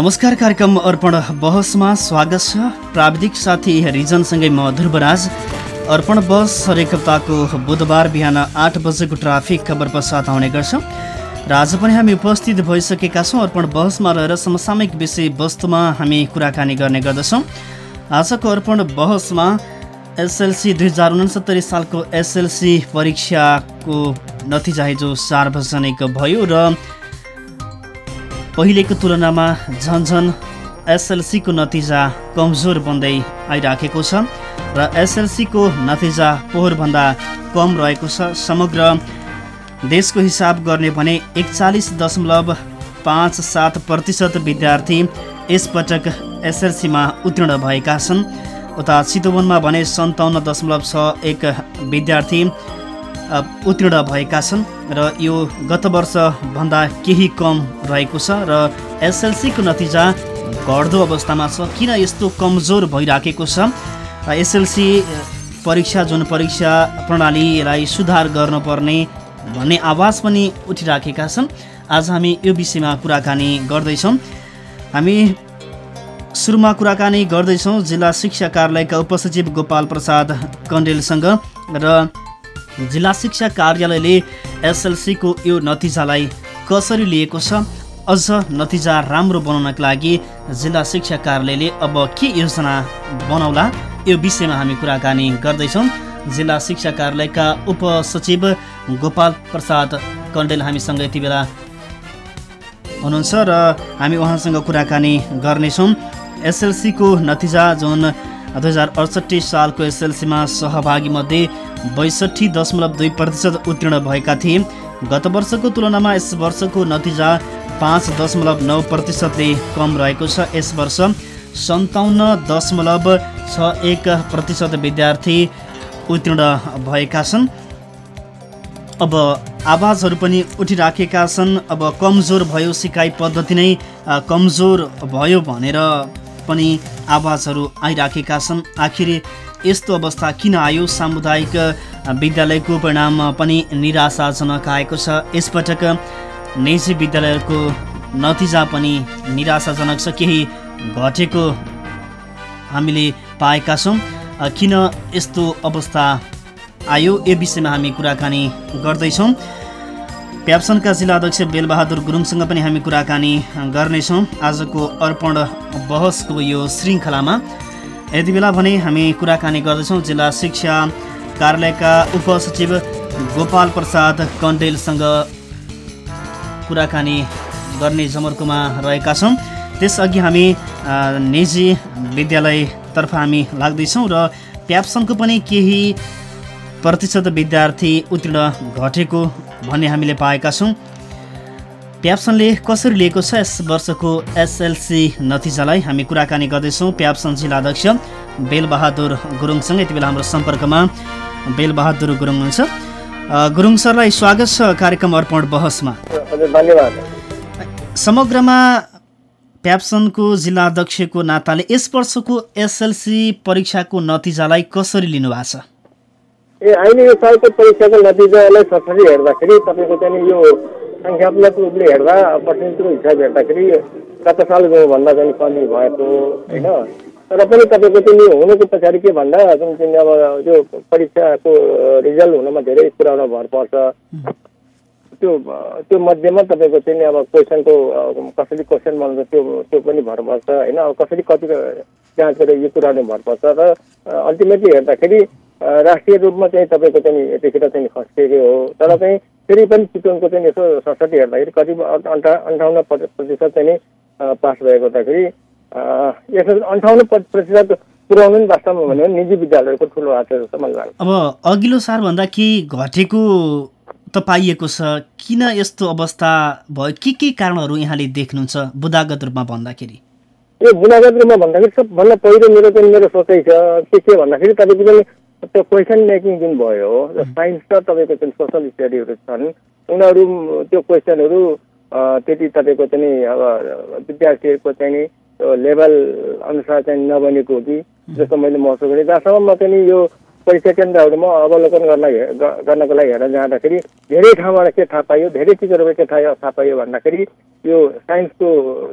नमस्कार कार्यक्रम अर्पण बहसमा स्वागत छ। प्राविधिक साथी रिजनसँगै म ध्रुवराज। अर्पण बस हरेक हप्ताको बुधबार बिहान आठ बजेको ट्राफिक खबर पश्चात आउने गर्छ। र आज पनि हामी उपस्थित भइसकेका छौँ। अर्पण बहसमा रहेर समसामयिक विषय वस्तुमा हामी कुराकानी गर्ने गर्दछौँ। आजको अर्पण बहसमा एसएलसी दुई हजार उनसत्तरी सालको एसएलसी परीक्षाको नतिजा हिजो सार्वजनिक भयो र पहिलेको तुलनामा झन्झन एसएलसीको नतिजा कमजोर बन्दै आइराखेको छ र एसएलसीको नतिजा पोहोरभन्दा कम रहेको छ। समग्र देशको हिसाब गर्ने भने एकचालिस दशमलव पाँच सात प्रतिशत विद्यार्थी यसपटक एसएलसीमा उत्तीर्ण भएका छन्। उता चितवनमा भने सन्ताउन्न दशमलव छ एक विद्यार्थी उत्तीर्ण भएका छन् र यो गत वर्षभन्दा केही कम रहेको छ र एसएलसीको नतिजा घट्दो अवस्थामा छ। किन यस्तो कमजोर भइराखेको छ? एसएलसी परीक्षा जुन परीक्षा प्रणालीलाई सुधार गर्नुपर्ने भन्ने आवाज पनि उठिराखेका छन्। आज हामी यो विषयमा कुराकानी गर्दैछौँ। हामी सुरुमा कुराकानी गर्दैछौँ जिल्ला शिक्षा कार्यालयका उपसचिव गोपाल प्रसाद कण्डेलसँग र जिल्ला शिक्षा कार्यालयले एसएलसीको यो नतिजालाई कसरी लिएको छ? अझ नतिजा राम्रो बनाउनका लागि जिल्ला शिक्षा कार्यालयले अब के योजना बनाउला? यो विषयमा हामी कुराकानी गर्दैछौँ। जिल्ला शिक्षा कार्यालयका उपसचिव गोपाल प्रसाद कण्डेल हामीसँग यति बेला हुनुहुन्छ र हामी उहाँसँग कुराकानी गर्नेछौँ। एसएलसीको नतिजा जुन दुई हजार अडसट्ठी सालको एसएलसीमा सहभागी मध्ये बैसठी दशमलव दुई प्रतिशत उत्तीर्ण भएका थिए। गत वर्षको तुलनामा यस वर्षको नतिजा पाँच दशमलव नौ प्रतिशतले कम रहेको छ। यस वर्ष सन्ताउन्न दशमलव छ एक प्रतिशत विद्यार्थी उत्तीर्ण भएका छन्। अब आवाजहरू पनि उठिराखेका छन्। अब कमजोर भयो सिकाइ पद्धति नै कमजोर भयो भनेर पनि आवाजहरू आइराखेका छन्। आखिर यस्तो अवस्था किन आयो? सामुदायिक विद्यालयको परिणाम पनि निराशाजनक आएको छ। यसपटक निजी विद्यालयको नतिजा पनि निराशाजनक छ। केही घटेको हामीले पाएका छौँ। किन यस्तो अवस्था आयो? यो विषयमा हामी कुराकानी गर्दैछौँ। प्याप्सनका जिल्ला अध्यक्ष बेलबहादुर गुरुङसँग पनि हामी कुराकानी गर्नेछौँ। आजको अर्पण बहसको यो श्रृङ्खलामा यति बेला भने हामी कुराकानी गर्दैछौँ। जिल्ला शिक्षा कार्यालयका उपसचिव गोपाल प्रसाद कण्डेलसँग कुराकानी गर्ने जमर्कोमा रहेका छौँ। त्यसअघि हामी निजी विद्यालयतर्फ हामी लाग्दैछौँ र प्याप्सनको पनि केही प्रतिशत विद्यार्थी उत्तीर्ण घटेको भन्ने हामीले पाएका छौँ। प्याप्सनले कसरी लिएको छ यस वर्षको एसएलसी नतिजालाई हामी कुराकानी गर्दैछौँ। प्याप्सन जिल्ला अध्यक्ष बेलबहादुर गुरुङसँग। यति बेला हाम्रो सम्पर्कमा बेलबहादुर गुरुङ हुनुहुन्छ। गुरुङ सरलाई स्वागत छ कार्यक्रम अर्पण बहसमा। समग्रमा प्याप्सनको जिल्ला अध्यक्षको नाताले यस वर्षको एसएलसी परीक्षाको नतिजालाई कसरी लिनुभएको छ? ए अहिले यो सालको परीक्षाको नतिजालाई हेर्दाखेरि तपाईँको चाहिँ यो सङ्ख्यात्मक रूपले हेर्दा पर्सेन्टको हिसाब हेर्दाखेरि गत सालकोभन्दा चाहिँ कमी भएको होइन तर पनि तपाईँको चाहिँ हुनुको पछाडि के भन्दा जुन चाहिँ अब त्यो परीक्षाको रिजल्ट हुनमा धेरै कुरामा भर पर्छ त्यो त्यो मध्येमा तपाईँको चाहिँ अब क्वेसनको कसरी क्वेसन बनाउँछ त्यो त्यो पनि भर पर्छ होइन अब कसरी कति जाँच गरेर यो कुराले भर पर्छ र अल्टिमेटली हेर्दाखेरि राष्ट्रिय रूपमा चाहिँ तपाईँको चाहिँ यतिखेर चाहिँ खस्किएको हो तर चाहिँ फेरि पनि चितवनको चाहिँ यसो सडसठी हेर्दाखेरि कति अन्ठा अन्ठाउन्न प्रतिशत चाहिँ पास भएको हुँदाखेरि यसो अन्ठाउन्न प्रतिशत पुऱ्याउनु नि वास्तवमा भन्यो भने निजी विद्यालयहरूको ठुलो हात जस्तो मलाई लाग्छ। अब अघिल्लो सालभन्दा केही घटेको त पाइएको छ? किन यस्तो अवस्था भयो? के के कारणहरू यहाँले देख्नुहुन्छ बुदागत रूपमा भन्दाखेरि? यो बुदागत रूपमा भन्दाखेरि सबभन्दा पहिलो मेरो चाहिँ मेरो सोचाइ छ के के भन्दाखेरि तपाईँको पनि त्यो क्वेसन मेकिङ जुन भयो साइन्स र तपाईँको चाहिँ सोसल स्टडीहरू छन्। उनीहरू त्यो क्वेसनहरू त्यति तपाईँको चाहिँ अब विद्यार्थीहरूको चाहिँ लेभल अनुसार चाहिँ नबनेको हो कि जस्तो मैले महसुस गरेँ। जहाँसम्म म चाहिँ यो परीक्षा केन्द्रहरूमा अवलोकन गर्न गर्नको लागि हेर्न जाँदाखेरि धेरै ठाउँबाट के थाहा पाइयो धेरै टिचरबाट के थाहा थाहा पाइयो भन्दाखेरि यो साइन्सको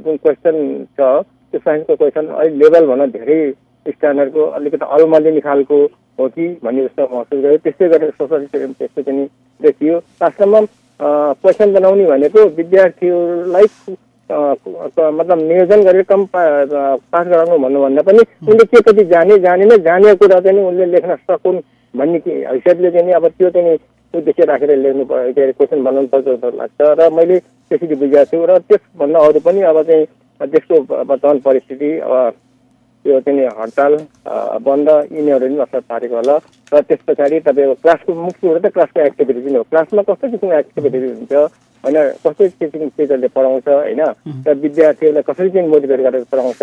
जुन क्वेसन छ त्यो साइन्सको क्वेसन अहिले लेभलभन्दा धेरै स्ट्यान्डर्डको अलिकति अलमलिने खालको हो कि भन्ने जस्तो महसुस गर्यो त्यस्तै गरेर सोसाइटी त्यस्तो पनि देखियो। वास्तवमा क्वेसन बनाउने भनेको विद्यार्थीहरूलाई मतलब नियोजन गरेर कम पास गराउनु भन्नुभन्दा पनि उनले के कति जाने जानेन। जाने कुरा चाहिँ उनले लेख्न सकुन् भन्ने हैसियतले चाहिँ अब त्यो चाहिँ उद्देश्य राखेर लेख्नु के अरे क्वेसन बनाउनु पर्छ जस्तो लाग्छ। र मैले त्यसरी बुझेको छु। र त्यसभन्दा अरू पनि अब चाहिँ देशको वर्तमान परिस्थिति अब त्यो चाहिँ हडताल बन्द यिनीहरू पनि असर पारेको होला। र त्यस पछाडि तपाईँको क्लासको मुख्य कुरो त क्लासको एक्टिभिटी पनि हो। क्लासमा कस्तो किसिमको एक्टिभिटी हुन्छ होइन कस्तो किसिमको टिचरले पढाउँछ होइन? र विद्यार्थीहरूलाई कसरी चाहिँ मोटिभेट गरेर पढाउँछ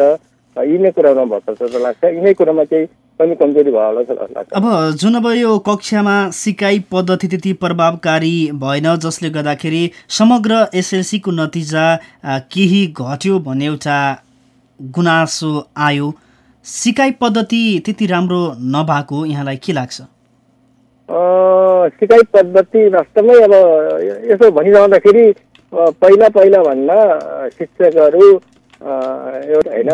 यिनै कुरामा भर्छ जस्तो लाग्छ। यिनै कुरामा चाहिँ पनि कमजोरी भयो होला जस्तो लाग्छ। अब जुन अब यो कक्षामा सिकाइ पद्धति त्यति प्रभावकारी भएन जसले गर्दाखेरि समग्र एसएलसीको नतिजा केही घट्यो भन्ने एउटा गुनासो आयो। सिकाइ पद्धति त्यति राम्रो नभएको यहाँलाई के लाग्छ? सिकाइ पद्धति वास्तवमै अब यसो भनिरहँदाखेरि पहिला पहिला भन्दा शिक्षकहरू एउटा होइन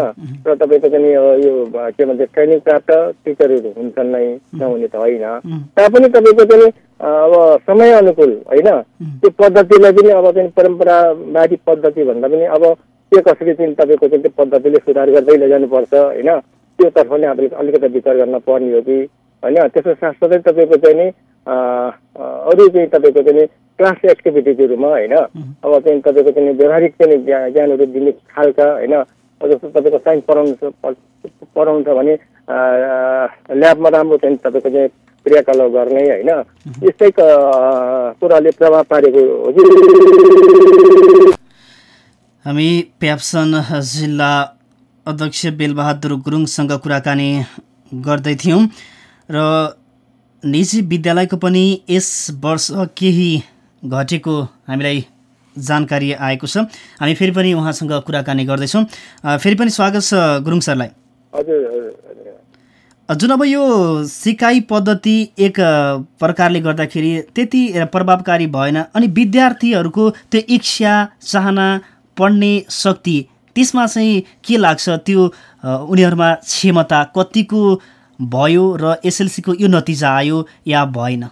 र तपाईँको चाहिँ यो के भन्छ ट्रेनिङ प्राप्त टिचरहरू हुन्छन् नै नहुने त होइन। तापनि तपाईँको चाहिँ अब समय अनुकूल होइन? त्यो पद्धतिलाई पनि अब चाहिँ परम्परावादी पद्धति भन्दा पनि अब के कसरी चाहिँ तपाईँको चाहिँ त्यो पद्धतिले सुधार गर्दै लैजानुपर्छ होइन? त्योतर्फ नै अब अलिकति विचार गर्न पर्ने हो कि होइन? त्यसको साथसाथै तपाईँको चाहिँ नि अरू चाहिँ तपाईँको चाहिँ क्लास एक्टिभिटिजहरूमा होइन? अब चाहिँ तपाईँको चाहिँ व्यवहारिक चाहिँ ज्ञानहरू दिने खालका होइन? जस्तो तपाईँको साइन्स पढाउनु पढाउँछ भने ल्याबमा राम्रो चाहिँ तपाईँको चाहिँ क्रियाकलाप गर्ने होइन? यस्तै कुराले प्रभाव पारेको हो हामी प्याप्सन जिल्ला अध्यक्ष बेलबहादुर गुरुङसँग कुराकानी गर्दै थियौँ। र निजी विद्यालयको पनि यस वर्ष केही घटेको हामीलाई जानकारी आएको छ। हामी फेरि पनि उहाँसँग कुराकानी गर्दैछौँ। फेरि पनि स्वागत छ गुरुङ सरलाई। जुन अब यो सिकाइ पद्धति एक प्रकारले गर्दाखेरि त्यति प्रभावकारी भएन अनि विद्यार्थीहरूको त्यो इच्छा चाहना पढ्ने शक्ति त्यसमा चाहिँ के लाग्छ? त्यो उनीहरूमा क्षमता कतिको भयो र एसएलसीको यो नतिजा आयो या भएन?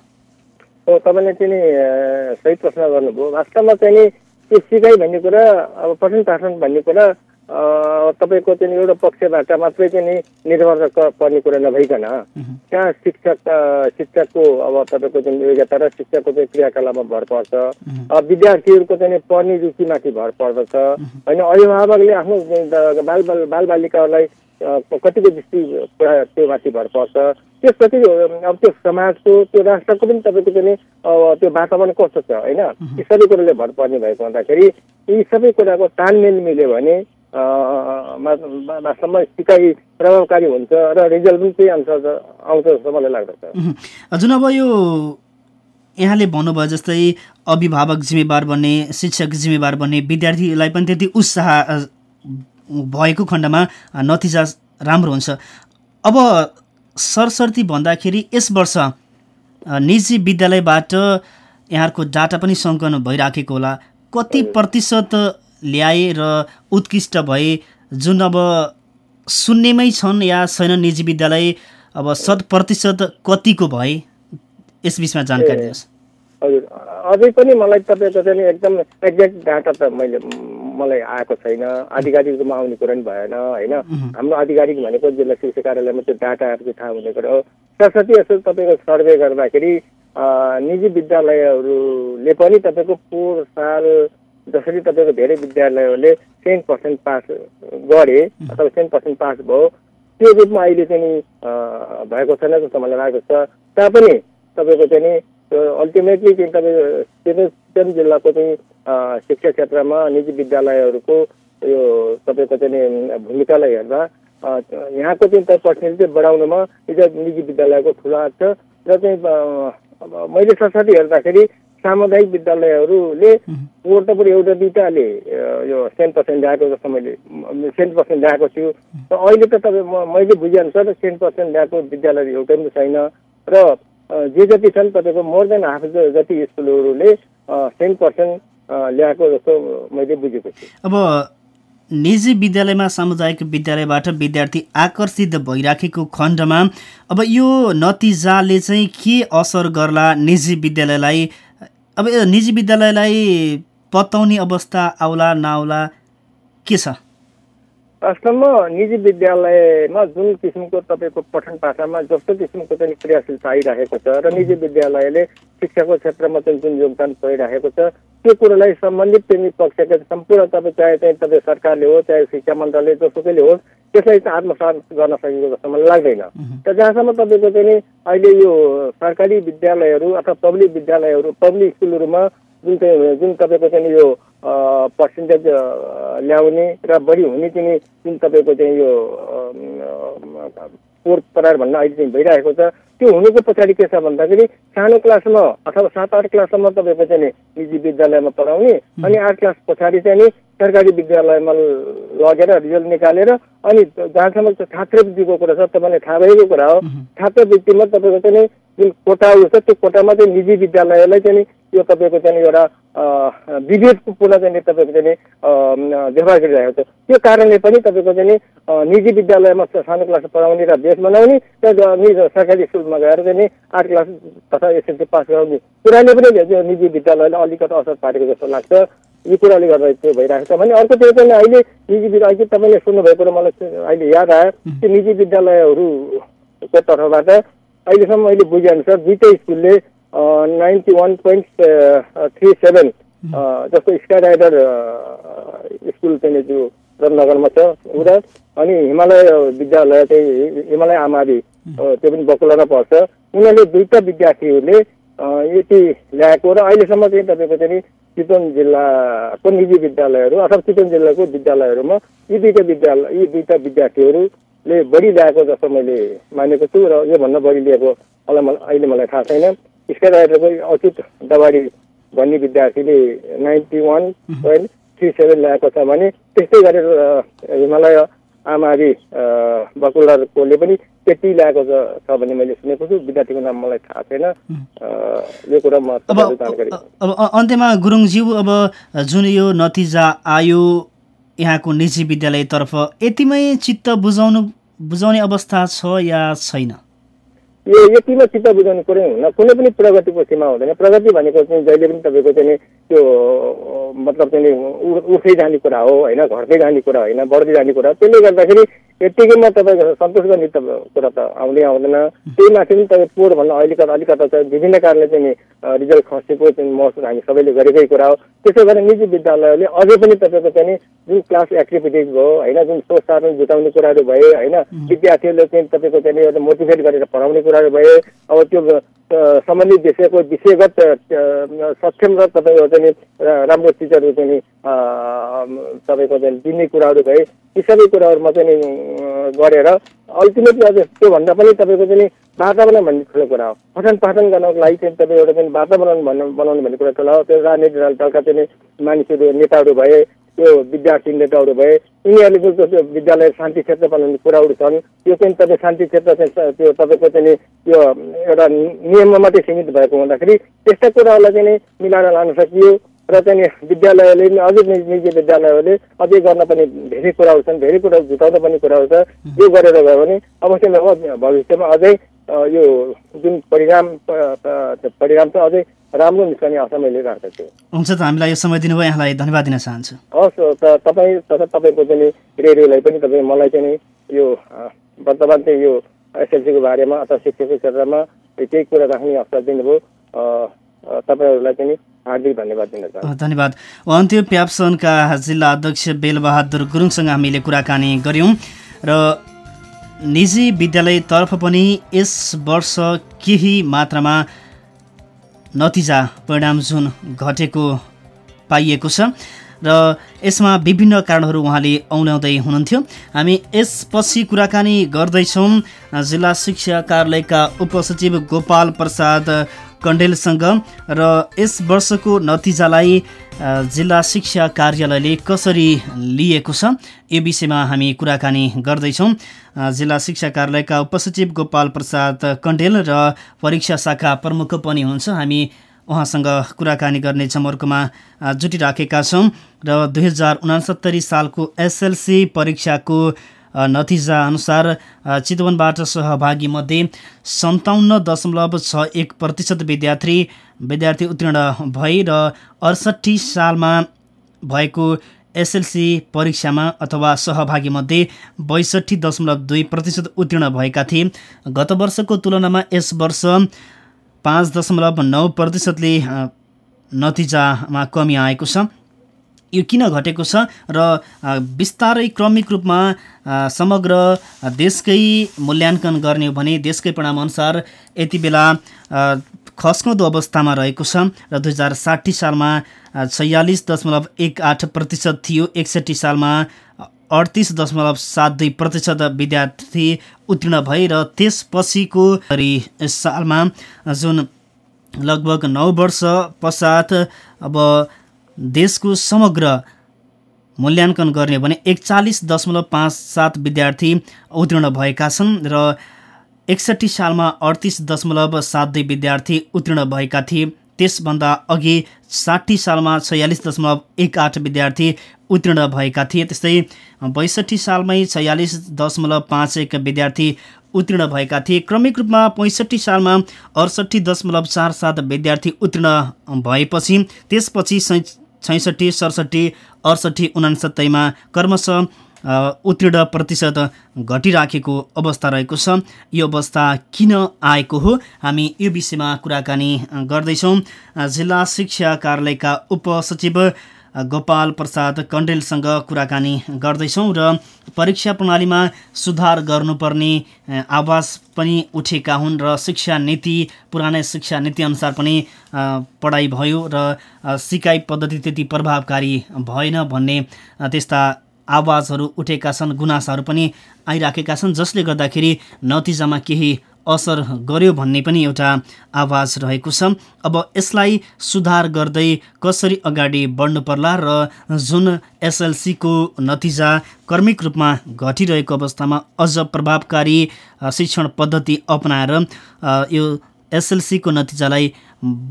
तपाईँले चाहिँ नि सही प्रश्न गर्नुभयो। वास्तवमा चाहिँ नि त्यो सिकाइ भन्ने कुरा अब पठन पाठन भन्ने कुरा तपाईँको चाहिँ एउटा पक्षबाट मात्रै चाहिँ नि निर्भर पर्ने कुरा नभइकन त्यहाँ शिक्षक शिक्षकको अब तपाईँको चाहिँ योग्यता र शिक्षकको चाहिँ क्रियाकलापमा भर पर्छ। विद्यार्थीहरूको चाहिँ पढ्ने रुचिमाथि भर पर्दछ। होइन अभिभावकले आफ्नो बाल बाल बाल बालिकाहरूलाई कतिको दृष्टि कुरा त्यो माथि भर पर्छ। त्यसपछि अब त्यो समाजको त्यो राष्ट्रको पनि तपाईँको पनि अब त्यो वातावरण कस्तो छ होइन? यी सबै कुराले भर पर्ने भएको हुँदाखेरि यी सबै कुराको तालमेल मिल्यो भने वास्तवमा सिकाइ प्रभावकारी हुन्छ र रिजल्ट पनि त्यही अनुसार आउँछ जस्तो मलाई लाग्दछ। जुन अब यो यहाँले भन्नुभयो जस्तै अभिभावक जिम्मेवार बन्ने शिक्षक जिम्मेवार बन्ने विद्यार्थीलाई पनि त्यति उत्साह भएको खण्डमा नतिजा राम्रो हुन्छ। अब सरसर्ती भन्दाखेरि यस वर्ष निजी विद्यालयबाट यहाँहरूको डाटा पनि सङ्कलन भइराखेको होला। कति प्रतिशत ल्याए र उत्कृष्ट भए। जुन अब शून्यमै छन् या छैन निजी विद्यालय अब शत प्रतिशत कतिको भए? यस बिचमा जानकारी दिनुहोस्। हजुर। अझै पनि मलाई तपाईँको चाहिँ एकदम एक्ज्याक्ट डाटा त मैले मलाई आएको छैन। आधिकारिक रूपमा आउने कुरा पनि भएन होइन? हाम्रो आधिकारिक भनेको जिल्ला शिक्षा कार्यालयमा त्यो डाटाहरूको थाहा हुने कुरो हो। साथसाथै यसो तपाईँको सर्वे गर्दाखेरि निजी विद्यालयहरूले पनि तपाईँको पोहोर साल जसरी तपाईँको धेरै विद्यालयहरूले टेन पर्सेन्ट पास गरे अथवा टेन पर्सेन्ट पास भयो त्यो रूपमा अहिले चाहिँ भएको छैन जस्तो मलाई लागेको छ। तापनि तपाईँको चाहिँ अल्टिमेटली चाहिँ तपाईँ सिक्किम जिल्लाको चाहिँ शिक्षा क्षेत्रमा निजी विद्यालयहरूको यो तपाईँको चाहिँ भूमिकालाई हेर्दा यहाँको चाहिँ पर्सेन्टेज बढाउनुमा हिजो निजी विद्यालयको ठुलो हात छ। र चाहिँ मैले सरस्वती हेर्दाखेरि सामुदायिक विद्यालयहरूले पोहोर त एउटा दुइटाले यो सेन्ट पर्सेन्ट ल्याएको जस्तो मैले सेन्ट पर्सेन्ट ल्याएको छु र अहिले त तपाईँ मैले बुझेअनुसार सेन्ट पर्सेन्ट ल्याएको विद्यालय एउटै पनि छैन। र जे जति छन् तपाईँको मोर देन हाफ जति स्कुलहरूले टेन पर्सेन्ट ल्याएको जस्तो मैले बुझेको छु। अब निजी विद्यालयमा सामुदायिक विद्यालयबाट विद्यार्थी आकर्षित भइराखेको खण्डमा अब यो नतिजाले चाहिँ के असर गर्ला निजी विद्यालयलाई? अब निजी विद्यालयलाई पत्याउने अवस्था आउला नआउला के छ? वास्तवमा निजी विद्यालयमा जुन किसिमको तपाईँको पठन पाठामा जस्तो किसिमको चाहिँ क्रियाशीलता आइरहेको छ र निजी विद्यालयले शिक्षाको क्षेत्रमा चाहिँ जुन योगदान पुऱ्याइरहेको छ त्यो कुरोलाई सम्बन्धित चाहिँ पक्षका सम्पूर्ण तपाईँ चाहे चाहिँ तपाईँ सरकारले हो चाहे शिक्षा मन्त्रालय जसुकैले होस् त्यसलाई चाहिँ आत्मसात गर्न सकेको जस्तो मलाई लाग्दैन। र जहाँसम्म तपाईँको चाहिँ अहिले यो सरकारी विद्यालयहरू अथवा पब्लिक विद्यालयहरू पब्लिक स्कुलहरूमा जुन चाहिँ जुन तपाईँको चाहिँ यो पर्सेन्टेज ल्याउने र बढी हुने चाहिँ जुन तपाईँको चाहिँ यो कोर करार भन्न अहिले चाहिँ भइरहेको छ त्यो हुनुको पछाडि के छ भन्दाखेरि सानो क्लासमा अथवा सात आठ क्लाससम्म तपाईँको चाहिँ निजी विद्यालयमा पढाउने अनि आठ क्लास पछाडि चाहिँ नि सरकारी विद्यालयमा लगेर रिजल्ट निकालेर अनि जहाँसम्म छात्रवृत्तिको कुरा छ तपाईँलाई थाहा भएको कुरा हो छात्रवृत्तिमा तपाईँको चाहिँ जुन कोटा छ त्यो कोटामा चाहिँ निजी विद्यालयलाई चाहिँ यो तपाईँको चाहिँ एउटा विभेदपूर्ण चाहिँ तपाईँको चाहिँ व्यवहार गरिरहेको छ। त्यो कारणले पनि तपाईँको चाहिँ निजी विद्यालयमा सानो क्लास पढाउने र बेस बनाउने र सरकारी स्कुलमा गएर चाहिँ आठ क्लास तथा एसएलसी पास गराउने कुराले पनि निजी विद्यालयलाई अलिकति असर पारेको जस्तो लाग्छ। यो कुराले गर्दा त्यो भइरहेको छ। भने अर्कोतिर पनि अहिले निजी विद्यालय अहिले तपाईँले सुन्नुभएको कुरो मलाई अहिले याद आयो त्यो निजी विद्यालयहरूको तर्फबाट अहिलेसम्म मैले बुझेअनुसार दुइटै स्कुलले ninety one point three seven जस्तो स्काई राइडर स्कुल चाहिँ त्यो रत्नगरमा छ उता अनि हिमालय विद्यालय चाहिँ हिमालय आमारी त्यो पनि बकुलामा पर्छ। उनीहरूले दुईवटा विद्यार्थीहरूले यति ल्याएको र अहिलेसम्म चाहिँ तपाईँको चाहिँ चितवन जिल्लाको निजी विद्यालयहरू अथवा चितवन जिल्लाको विद्यालयहरूमा यी दुईवटा विद्यालय यी दुईवटा विद्यार्थीहरूले बढी ल्याएको जस्तो मैले मानेको छु र योभन्दा बढी लिएको मलाई मलाई अहिले मलाई थाहा छैन स्काई राइडरको अच्युत दबाडी भन्ने विद्यार्थीले ninety one point three seven ल्याएको छ भने त्यस्तै गरेर हिमालय आमारी बकुलरकोले पनि त्यति ल्याएको छ भन्ने मैले सुनेको छु। विद्यार्थीको नाम मलाई थाहा छैन। यो कुरा म जानकारी अब अन्त्यमा गुरुङज्यू अब जुन यो नतिजा आयो यहाँको निजी विद्यालयतर्फ यतिमै चित्त बुझाउनु बुझाउने अवस्था छ या छैन? यो यतिमा चित्त बुझाउने कुरै हुन्न। कुनै पनि प्रगतिको सीमा हुँदैन। प्रगति भनेको चाहिँ जहिले पनि तपाईँको चाहिँ त्यो मतलब चाहिँ उठ्दै जाने कुरा हो होइन घट्दै जाने कुरा होइन बढ्दै जाने कुरा त्यसले गर्दाखेरि यत्तिकैमा तपाईँको सन्तोष गर्ने त कुरा त आउँदै आउँदैन। त्यही माथि पनि तपाईँ पोहोर भन्नु अलिकता अलिकता चाहिँ विभिन्न कारणले चाहिँ रिजल्ट खसेको चाहिँ महसुस हामी सबैले गरेकै कुरा हो। त्यसो गरेर निजी विद्यालयले अझै पनि तपाईँको चाहिँ जुन क्लास एक्टिभिटिज भयो होइन जुन सोच साधन जुटाउने कुराहरू भए होइन विद्यार्थीहरूले चाहिँ तपाईँको चाहिँ एउटा मोटिभेट गरेर पढाउने कुराहरू भए अब त्यो सम्बन्धित विषयको विषयगत सक्षम र तपाईँको चाहिँ राम्रो टिचरहरू चाहिँ तपाईँको चाहिँ दिने कुराहरू भए यी सबै कुराहरूमा चाहिँ गरेर अल्टिमेटली अझ त्योभन्दा पनि तपाईँको चाहिँ वातावरण भन्ने ठुलो कुरा हो। पठन पाठन गर्नको लागि चाहिँ तपाईँ एउटा चाहिँ वातावरण भन्नु बनाउने भन्ने कुरा ठुलो हो। त्यो राजनीति दलका चाहिँ मानिसहरू नेताहरू भए त्यो विद्यार्थी नेताहरू भए यिनीहरूले जुन त्यो विद्यालय शान्ति क्षेत्र बनाउने कुराहरू छन्। त्यो चाहिँ तपाईँ शान्ति क्षेत्र चाहिँ त्यो तपाईँको चाहिँ त्यो एउटा नियममा मात्रै सीमित भएको हुँदाखेरि त्यस्ता कुराहरूलाई चाहिँ मिलाएर लान सकियो। र चाहिँ विद्यालयले अझै निजी विद्यालयहरूले अझै गर्न पनि धेरै कुराहरू छन् धेरै कुरा जुटाउन पनि कुराहरू छ यो गरेर गयो भने अवश्य भविष्यमा अझै यो जुन परिणाम परिणाम छ अझै राम्रो निस्कने आशा मैले राखेको छु हुन्छ त हामीलाई यो समय दिनुभयो यहाँलाई धन्यवाद दिन चाहन्छु। हस् त तपाईँ तथा तपाईँको चाहिँ रेडियोलाई पनि तपाईँ मलाई चाहिँ यो वर्तमान चाहिँ यो एसएलसीको बारेमा अथवा शिक्षाको क्षेत्रमा केही कुरा राख्ने अवसर दिनुभयो। तपाईँहरूलाई पनि हार्दिक धन्यवाद दिन चाहन्छु। धन्यवाद। अन्त्य प्याप्सनका जिल्ला अध्यक्ष बेलबहादुर गुरुङसँग हामीले कुराकानी गऱ्यौँ र निजी विद्यालयतर्फ पनि यस वर्ष केही मात्रामा नतिजा परिणाम जुन घटेको पाइएको छ र यसमा विभिन्न कारणहरू उहाँले औल्याउँदै हुनुहुन्थ्यो। हामी यसपछि कुराकानी गर्दैछौँ। जिल्ला शिक्षा कार्यालयका उपसचिव गोपाल प्रसाद कण्डेलसँग र यस वर्षको नतिजालाई जिल्ला शिक्षा कार्यालयले कसरी लिएको छ यो विषयमा हामी कुराकानी गर्दैछौँ। जिल्ला शिक्षा कार्यालयका उपसचिव गोपाल प्रसाद कण्डेल र परीक्षा शाखा प्रमुख पनि हुनुहुन्छ। हामी उहाँसँग कुराकानी गर्ने जमर्कोमा जुटिराखेका छौँ। र दुई हजार उनासत्तरी सालको एसएलसी परीक्षाको नतिजा अनुसार चितवनबाट सहभागीमध्ये सन्ताउन्न दशमलव छ एक प्रतिशत विद्यार्थी विद्यार्थी उत्तीर्ण भए र अडसट्ठी सालमा भएको एसएलसी परीक्षामा अथवा सहभागीमध्ये बैसठी दशमलव दुई प्रतिशत उत्तीर्ण भएका थिए। गत वर्षको तुलनामा यस वर्ष पाँच दशमलव नौ प्रतिशतले नतिजामा कमी आएको छ। यो किन घटेको छ र बिस्तारै क्रमिक रूपमा समग्र देशकै मूल्याङ्कन गर्ने हो भने देशकै परिणामअनुसार यति बेला खस्कँदो अवस्थामा रहेको छ र दुई हजार साठी सालमा छयालिस दशमलव एक आठ प्रतिशत थियो एकसट्ठी सालमा अडतिस दशमलव सात दुई प्रतिशत विद्यार्थी उत्तीर्ण भए र त्यसपछिको सालमा जुन लगभग नौ वर्ष पश्चात अब देशको समग्र मूल्याङ्कन गर्ने भने एकचालिस दशमलव पाँच सात विद्यार्थी उत्तीर्ण भएका छन् र एकसट्ठी सालमा अडतिस दशमलव सात दुई विद्यार्थी उत्तीर्ण भएका थिए। त्यसभन्दा अघि साठी सालमा छयालिस दशमलव एक आठ विद्यार्थी उत्तीर्ण भएका थिए। त्यस्तै बैसठी सालमै छयालिस दशमलव पाँच एक विद्यार्थी उत्तीर्ण भएका थिए। क्रमिक रूपमा पैँसठी सालमा अडसट्ठी दशमलव चार सात विद्यार्थी उत्तीर्ण भएपछि त्यसपछि छैसठी सडसठी अडसट्ठी उनासत्तरीमा क्रमशः उत्तीर्ण प्रतिशत घटिराखेको अवस्था रहेको छ। यो अवस्था किन आएको हो? हामी यो विषयमा कुराकानी गर्दैछौँ। जिल्ला शिक्षा कार्यालयका उपसचिव गोपाल प्रसाद कण्डेलसँग कुराकानी गर्दैछौँ र परीक्षा प्रणालीमा सुधार गर्नुपर्ने आवाज पनि उठेका हुन् र शिक्षा नीति पुरानै शिक्षा नीति अनुसार पनि पढाइ भयो र सिकाइ पद्धति त्यति प्रभावकारी भएन भन्ने त्यस्ता आवाजहरू उठेका छन् गुनासाहरू पनि आइराखेका छन् जसले गर्दाखेरि नतिजामा केही असर गर्यो भन्ने पनि एउटा आवाज रहेको छ। अब यसलाई सुधार गर्दै कसरी अगाडि बढ्नु पर्ला र जुन एसएलसीको नतिजा क्रमिक रूपमा घटिरहेको अवस्थामा अझ प्रभावकारी शिक्षण पद्धति अपनाएर यो एसएलसीको नतिजालाई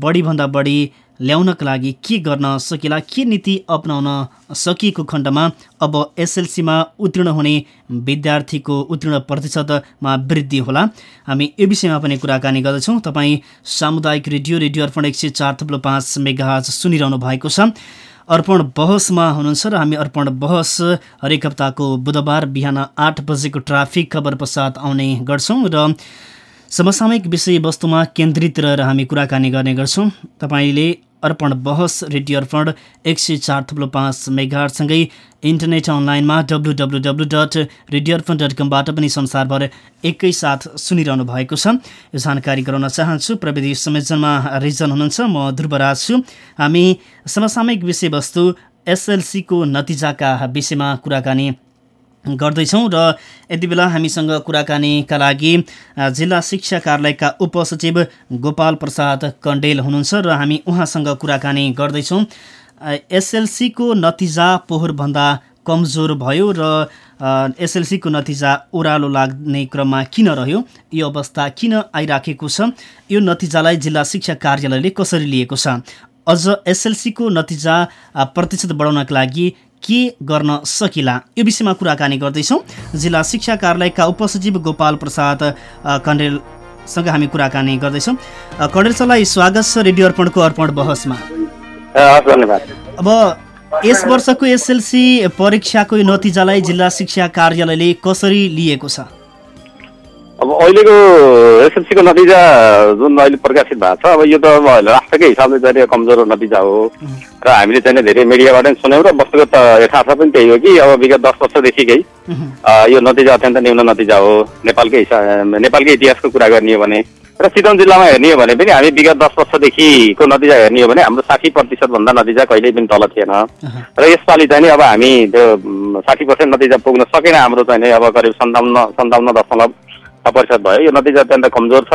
बढीभन्दा बढी ल्याउनका लागि के गर्न सकिला के नीति अप्नाउन सकिएको खण्डमा अब एसएलसीमा उत्तीर्ण हुने विद्यार्थीको उत्तीर्ण प्रतिशतमा वृद्धि होला। हामी यो विषयमा पनि कुराकानी गर्दछौँ। तपाईँ सामुदायिक रेडियो रेडियो अर्पण एक सय चार थप्लो पाँच मेगा सुनिरहनु भएको छ। अर्पण बहसमा हुनुहुन्छ र हामी अर्पण बहस हरेक हप्ताको बुधबार बिहान आठ बजेको ट्राफिक खबर पश्चात आउने गर्छौँ र समसामयिक विषयवस्तुमा केन्द्रित रहेर हामी कुराकानी गर्ने गर्छौँ। तपाईँले अर्पण बहस रेडियो अर्पण एक सय चार थुप्रो पाँच मेगासँगै इन्टरनेट अनलाइनमा W W W dot radio Arpan dot कमबाट पनि संसारभर एकैसाथ सुनिरहनु भएको छ। यो जानकारी गराउन चाहन्छु प्रविधि संयोजनमा रिजन हुनुहुन्छ म ध्रुवराज छु। हामी समसामयिक विषयवस्तु एसएलसीको नतिजाका विषयमा कुराकानी गर्दैछौँ र यति बेला हामीसँग कुराकानीका लागि जिल्ला शिक्षा कार्यालयका उपसचिव गोपाल प्रसाद कण्डेल हुनुहुन्छ र हामी उहाँसँग कुराकानी गर्दैछौँ। एसएलसीको नतिजा पोहोरभन्दा कमजोर भयो र एसएलसीको नतिजा ओह्रालो लाग्ने क्रममा किन रह्यो? यो अवस्था किन आइराखेको छ? यो नतिजालाई जिल्ला शिक्षा कार्यालयले कसरी लिएको छ? अझ एसएलसीको नतिजा प्रतिशत बढाउनका लागि के गर्न सकिला? यो विषयमा कुराकानी गर्दैछौँ। जिल्ला शिक्षा कार्यालयका उपसचिव गोपाल प्रसाद कण्डेलसँग हामी कुराकानी गर्दैछौँ। कण्डेल सरलाई स्वागत छ रेडियो अर्पणको अर्पण बहसमा। अब यस वर्षको एसएलसी परीक्षाको नतिजालाई जिल्ला शिक्षा कार्यालयले कसरी लिएको छ? अब अहिलेको एसएलसीको नतिजा जुन अहिले प्रकाशित भएको छ अब यो त अब राष्ट्रकै हिसाबले चाहिँ कमजोर नतिजा हो। र हामीले चाहिँ धेरै मिडियाबाट पनि सुन्यौँ र वस्तुगत यथार्थ पनि त्यही हो कि अब विगत दस वर्षदेखिकै यो नतिजा अत्यन्त न्यून नतिजा हो। नेपालकै हिसाब नेपालकै इतिहासको कुरा गर्ने हो भने र चितवन जिल्लामा हेर्ने हो भने पनि हामी विगत दस वर्षदेखिको नतिजा हेर्ने हो भने हाम्रो साठी प्रतिशतभन्दा नतिजा कहिल्यै पनि तल थिएन। र यसपालि चाहिँ नि अब हामी त्यो साठी पर्सेन्ट नतिजा पुग्न सकेन हाम्रो चाहिँ अब करिब सन्ताउन्न सन्ताउन्न दशमलव प्रतिशत भयो। यो नतिजा अत्यन्त कमजोर छ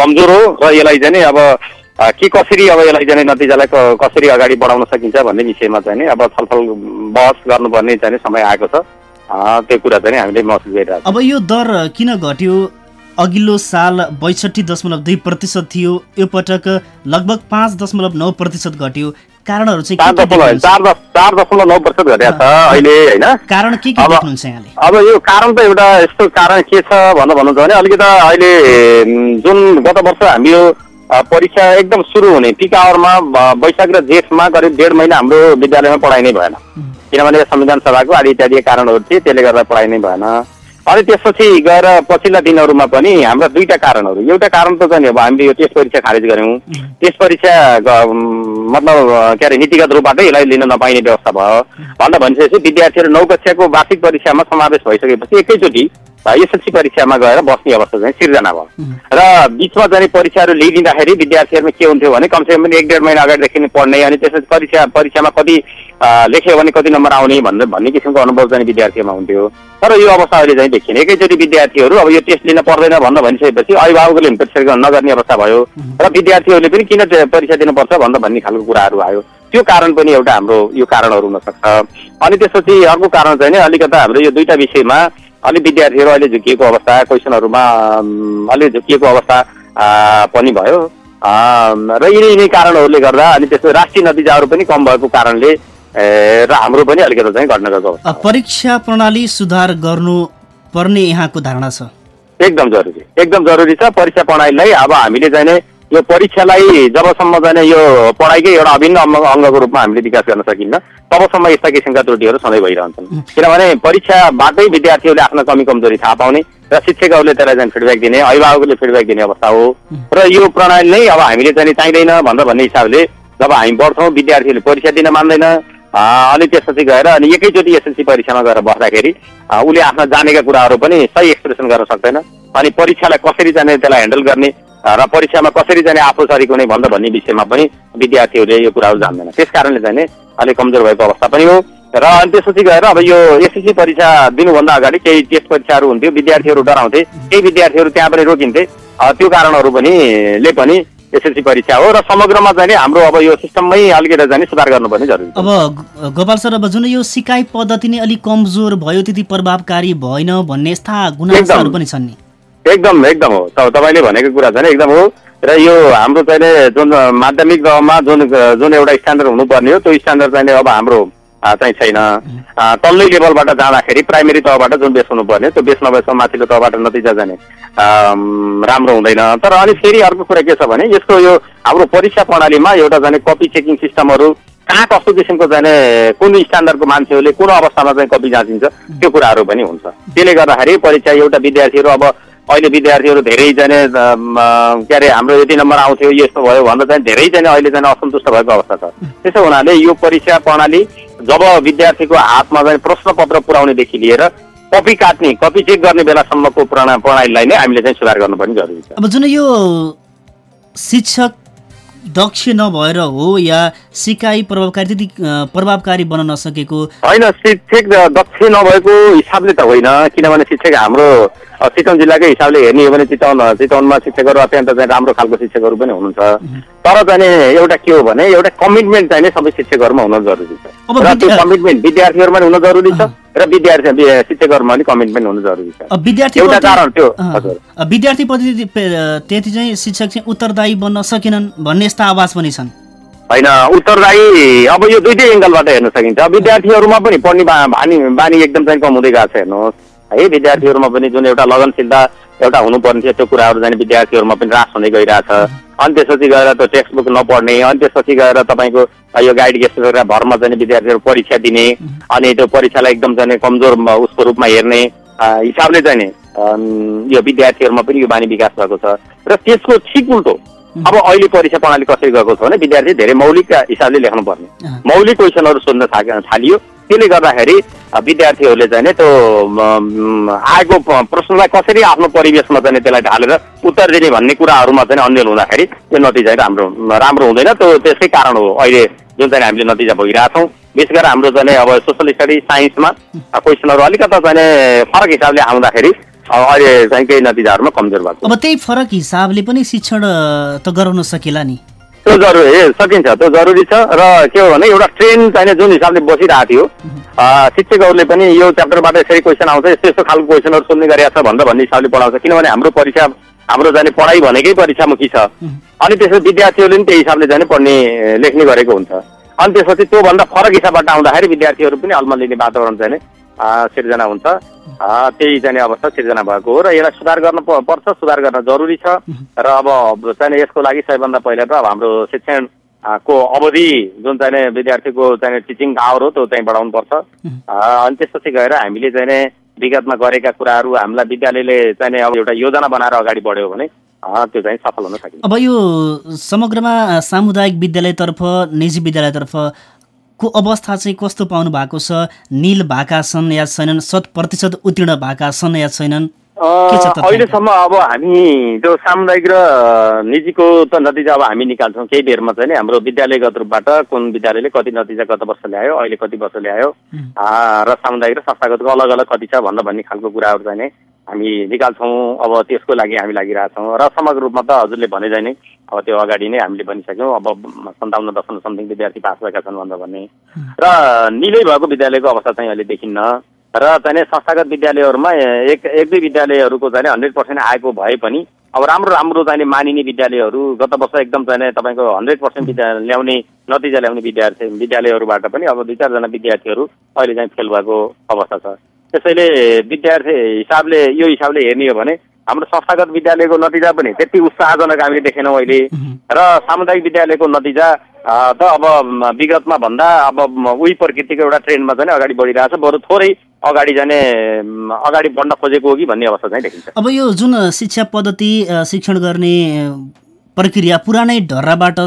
कमजोर हो। र यसलाई चाहिँ अब के कसरी अब यसलाई चाहिँ नतिजालाई कसरी अगाडि बढाउन सकिन्छ भन्ने विषयमा चाहिँ अब छलफल बहस गर्नुपर्ने चाहिँ समय आएको छ। त्यो कुरा चाहिँ हामीले महसुस गरिरहेको अब यो दर किन घट्यो? अघिल्लो साल बैसठी दशमलव दुई प्रतिशत थियो यो पटक लगभग पाँच दशमलव नौ प्रतिशत घट्यो। कारणहरू चाहिँ कारण के के अब- देख्नुहुन्छ यहाँले? अब यो कारण त एउटा यस्तो कारण के छ भनेर भन्नुहुन्छ भने अलिकति अहिले जुन गत वर्ष हामी यो परीक्षा एकदम सुरु हुने पिक आवरमा वैशाख र जेठमा करिब डेढ महिना हाम्रो विद्यालयमा पढाइ नै भएन। किनभने संविधान सभाको आदि इत्यादि कारणहरू थिए त्यसले गर्दा पढाइ नै भएन। अनि त्यसपछि गएर पछिल्ला दिनहरूमा पनि हाम्रा दुईटा कारणहरू। एउटा कारण त चाहिँ अब हामीले यो टेस्ट परीक्षा खारेज गऱ्यौँ। टेस्ट परीक्षा मतलब के अरे नीतिगत रूपबाटै यसलाई लिन नपाइने व्यवस्था भयो। भन्दा भनिसकेपछि विद्यार्थीहरू नौ कक्षाको वार्षिक परीक्षामा समावेश भइसकेपछि एकैचोटि एसएलसी परीक्षामा गएर बस्ने अवस्था चाहिँ सिर्जना भयो। र बिचमा जाने परीक्षाहरू लिइदिँदाखेरि विद्यार्थीहरूमा के हुन्थ्यो भने कमसेकम पनि एक डेढ महिना अगाडिदेखि नै पढ्ने अनि त्यसपछि परीक्षा परीक्षामा कति लेख्यो भने कति नम्बर आउने भन्ने भन्ने किसिमको अनुभव चाहिँ विद्यार्थीमा हुन्थ्यो। तर यो अवस्था अहिले चाहिँ देखिने। एकैचोटि विद्यार्थीहरू अब यो टेस्ट लिन पर्दैन भनेर भनिसकेपछि अभिभावकले पनि परीक्षा नगर्ने अवस्था भयो। र विद्यार्थीहरूले पनि किन परीक्षा दिनुपर्छ भनेर भन्ने खालको कुराहरू आयो। त्यो कारण पनि एउटा हाम्रो यो कारणहरू हुनसक्छ। अनि त्यसपछि अर्को कारण चाहिँ नि अलिकता हाम्रो यो दुईटा विषयमा अलिक विद्यार्थीहरू अहिले झुकिएको अवस्था क्वेसनहरूमा अलि झुकिएको अवस्था पनि भयो। र यिनै यिनै कारणहरूले गर्दा अनि त्यसको राष्ट्रिय नतिजाहरू पनि कम भएको कारणले र हाम्रो पनि अलिकति चाहिँ घट्न गएको परीक्षा प्रणाली सुधार गर्नु पर्ने यहाँको धारणा छ? एकदम जरुरी एकदम जरुरी छ। परीक्षा प्रणालीलाई अब हामीले चाहिँ नि यो परीक्षालाई जबसम्म चाहिँ नि यो पढाइकै एउटा अभिन्न अङ्ग अङ्गको रूपमा हामीले विकास गर्न सकिन्न तबसम्म यस्ता किसिमका त्रुटिहरू सधैँ भइरहन्छन्। किनभने परीक्षाबाटै विद्यार्थीहरूले आफ्नो कमी कमजोरी थाहा पाउने र शिक्षकहरूले त्यसलाई चाहिँ फिडब्याक दिने अभिभावकले फिडब्याक दिने अवस्था हो। र यो प्रणाली नै अब हामीले चाहिँ चाहिँदैन भनेर भन्ने हिसाबले जब हामी बढ्छौँ विद्यार्थीहरूले परीक्षा दिन मान्दैन अनि त्यसपछि गएर अनि एकैचोटि एसएलसी परीक्षामा गएर बस्दाखेरि उसले आफ्ना जानेका कुराहरू पनि सही एक्सप्रेसन गर्न सक्दैन। अनि परीक्षालाई कसरी चाहिँ त्यसलाई ह्यान्डल गर्ने र परीक्षामा कसरी चाहिँ आफू सरीको नै भन्दा भन्ने विषयमा पनि विद्यार्थीहरूले यो कुराहरू जान्दैन त्यस कारणले चाहिँ अलिक कमजोर भएको अवस्था पनि हो। र अनि त्यसपछि गएर अब यो एसएससी परीक्षा दिनुभन्दा अगाडि केही टेस्ट परीक्षाहरू हुन्थ्यो विद्यार्थीहरू डराउँथे केही विद्यार्थीहरू त्यहाँ पनि रोकिन्थे। त्यो कारणहरू पनि ले पनि एसएलसी परीक्षा हो र समग्रमा चाहिँ हाम्रो अब यो सिस्टममै अलिकति चाहिँ सुधार गर्नुपर्ने जरुरी छ। अब गोपाल सर अब जुन यो सिकाइ पद्धति नै अलिक कमजोर भयो त्यति प्रभावकारी भएन भन्ने यस्ता गुनासोहरू। पनि छन् नि। एकदम एकदम हो। तपाईँले भनेको कुरा चाहिँ नि एकदम हो। र यो हाम्रो चाहिँ जुन माध्यमिक तहमा जुन जुन एउटा स्ट्यान्डर्ड हुनुपर्ने हो त्यो स्ट्यान्डर्ड चाहिँ अब हाम्रो चाहिँ छैन। तल्लै लेभलबाट जाँदाखेरि प्राइमेरी तहबाट जुन बेस हुनुपर्ने त्यो बेस नभएसम्म माथिल्लो तहबाट नतिजा जाने। राम्रो हुँदैन। तर अनि फेरि अर्को कुरा के छ भने यसको यो हाम्रो परीक्षा प्रणालीमा एउटा जाने कपी चेकिङ सिस्टमहरू कहाँ कस्तो किसिमको जाने कुन स्ट्यान्डर्डको मान्छेहरूले कुन अवस्थामा चाहिँ कपी जाँचिन्छ त्यो कुराहरू पनि हुन्छ। त्यसले गर्दाखेरि परीक्षा एउटा विद्यार्थीहरू अब अहिले विद्यार्थीहरू धेरै जाने के अरे हाम्रो यति नम्बर आउँथ्यो यस्तो भयो भन्दा चाहिँ धेरै जाने अहिले चाहिँ असन्तुष्ट भएको अवस्था छ। त्यसो हुनाले यो परीक्षा प्रणाली जब विद्यार्थीको हातमा चाहिँ प्रश्न पत्र पुर्याउनेदेखि लिएर कपी काट्ने कपी चेक गर्ने बेलासम्मको प्रणा प्रणालीलाई नै हामीले चाहिँ सुधार गर्नुपर्ने जरुरी छ। अब जुन यो शिक्षक दक्ष नभएर हो या सिकाइ प्रभावकारी त्यति प्रभावकारी बन्न नसकेको होइन शिक्षक दक्ष नभएको हिसाबले त होइन किनभने शिक्षक हाम्रो चितवन जिल्लाकै हिसाबले हेर्ने हो भने चितवन चितवनमा शिक्षकहरू अत्यन्त चाहिँ राम्रो खालको शिक्षकहरू पनि हुनुहुन्छ। तर चाहिँ एउटा के हो भने एउटा कमिटमेन्ट चाहिँ नि सबै शिक्षकहरूमा हुन जरुरी छ। र त्यो कमिटमेन्ट विद्यार्थीहरूमा पनि हुन जरुरी छ र विद्यार्थी शिक्षकहरूमा पनि कमिटमेन्ट हुन जरुरी छ। विद्यार्थी एउटा प्रति- कारण त्यो, अँ, हजुर। अब विद्यार्थीप्रति पे- त्यति चाहिँ शिक्षक चाहिँ उत्तरदायी बन्न सकेनन् भन्ने यस्ता आवाज पनि छन्। होइन उत्तरदायी अब यो दुइटै एङ्गलबाट हेर्न सकिन्छ। विद्यार्थीहरूमा पनि पढ्ने बानी बानी एकदम चाहिँ कम हुँदै गएको छ हेर्नुहोस्। है विद्यार्थीहरूमा पनि जुन एउटा लगनशीलता एउटा हुनुपर्ने थियो त्यो कुराहरू चाहिँ विद्यार्थीहरूमा पनि रास हुँदै गइरहेछ। अनि त्यसपछि गएर त्यो टेक्स्ट बुक नपढ्ने अनि त्यसपछि गएर तपाईँको यो गाइड गेस्ट गरेर भरमा चाहिँ विद्यार्थीहरू परीक्षा दिने अनि त्यो परीक्षालाई एकदम चाहिँ कमजोर उसको रूपमा हेर्ने हिसाबले चाहिँ यो विद्यार्थीहरूमा पनि यो बानी विकास भएको छ। र त्यसको ठिक उल्टो अब अहिले परीक्षा प्रणाली कसरी गएको छ भने विद्यार्थी धेरै मौलिक हिसाबले लेख्नु पर्ने अँ। मौलिक क्वेसनहरू सोध्न थालियो। त्यसले गर्दाखेरि विद्यार्थीहरूले चाहिँ त्यो आएको प्रश्नलाई कसरी आफ्नो परिवेशमा चाहिँ त्यसलाई ढालेर उत्तर दिने भन्ने कुराहरूमा चाहिँ अन्यल हुँदाखेरि त्यो नतिजा राम्रो राम्रो हुँदैन। त्यो त्यसै कारण हो। अहिले जुन चाहिँ हामीले नतिजा भइरहेछौँ विशेष गरेर हाम्रो चाहिँ नि अब सोसल स्टडी साइन्समा क्वेसनहरू अलिकता चाहिँ फरक हिसाबले आउँदाखेरि अहिले चाहिँ केही नतिजाहरूमा कमजोर भएको अब त्यही फरक हिसाबले पनि शिक्षण त गराउन सकेला नि। त्यो जरुरी ए सकिन्छ त्यो जरुरी छ र के हो भने एउटा ट्रेन चाहिँ जुन हिसाबले बसिरहेको थियो शिक्षकहरूले पनि यो च्याप्टरबाट यसरी क्वेसन आउँछ यस्तो यस्तो खालको क्वेसनहरू सोध्ने गरेका छ भनेर भन्ने हिसाबले पढाउँछ। किनभने हाम्रो परीक्षा हाम्रो जाने पढाइ भनेकै परीक्षामुखी छ? अनि त्यसपछि विद्यार्थीहरूले पनि त्यही हिसाबले जाने पढ्ने लेख्ने गरेको हुन्छ। अनि त्यसपछि त्योभन्दा फरक हिसाबबाट आउँदाखेरि विद्यार्थीहरू पनि अल्मलिने वातावरण चाहिँ सिर्जना हुन्छ। त्यही चाहिँ नि अवस्था सिर्जना भएको हो र यसलाई सुधार गर्न पर्छ सुधार गर्न जरुरी छ। र अब चाहिँ यसको लागि सबैभन्दा पहिला त अब हाम्रो शिक्षण को अवधि जुन चाहिँ विद्यार्थीको चाहिँ टिचिङ आवर हो त्यो चाहिँ बढाउनु पर्छ। अ, अनि त्यसपछि गएर हामीले चाहिँ विगतमा गरेका कुराहरू हामीलाई विद्यालयले चाहिँ अब एउटा योजना बनाएर अगाडि बढ्यो भने त्यो चाहिँ सफल हुन सकिन्छ। अब यो समग्रमा सामुदायिक विद्यालयतर्फ निजी विद्यालयतर्फ को अवस्था चाहिँ कस्तो पाउनु भएको छ? निल भएका छन् या छैनन्? शत प्रतिशत उत्तीर्ण भएका छन् या छैनन्? अहिलेसम्म अब हामी त्यो सामुदायिक र निजीको त नतिजा अब हामी निकाल्छौँ केही बेरमा चाहिँ हाम्रो विद्यालयगत रूपबाट कुन विद्यालयले कति नतिजा गत वर्ष ल्यायो अहिले कति वर्ष ल्यायो र सामुदायिक र संस्थागतको अलग अलग कति छ भनेर भन्ने खालको कुराहरू चाहिँ नि हामी निकाल्छौँ। अब त्यसको लागि हामी लागिरहेछौँ। र समग्र रूपमा त हजुरले भने चाहिँ नि अब त्यो अगाडि नै हामीले भनिसक्यौँ। अब सन्ताउन्न दशमलव समथिङ विद्यार्थी पास भएका छन् भनेर भन्ने र निलै भएको विद्यालयको अवस्था चाहिँ अहिले देखिन्न। र चाहिँ संस्थागत विद्यालयहरूमा एक एक दुई विद्यालयहरूको चाहिँ हन्ड्रेड पर्सेन्ट आएको भए पनि अब राम्रो राम्रो चाहिँ मानिने विद्यालयहरू गत वर्ष एकदम चाहिँ तपाईँको हन्ड्रेड पर्सेन्ट विद्या ल्याउने नतिजा ल्याउने विद्यार्थी विद्यालयहरूबाट पनि अब दुई चारजना विद्यार्थीहरू अहिले चाहिँ फेल भएको अवस्था छ। त्यसैले विद्यार्थी हिसाबले यो हिसाबले हेर्ने हो भने हाम्रो संस्थागत विद्यालयको नतिजा पनि त्यति उत्साहजनक हामीले देखेनौँ अहिले। र सामुदायिक विद्यालयको नतिजा त अब विगतमा भन्दा अब उही प्रकृतिको एउटा ट्रेन्डमा चाहिँ अगाडि बढिरहेछ बरु थोरै अगाडि जाने अगाडि बढ्न खोजेको हो कि भन्ने अवस्था चाहिँ देखिन्छ। अब यो जुन शिक्षा पद्धति शिक्षण गर्ने प्रक्रिया पुरानै ढर्राबाट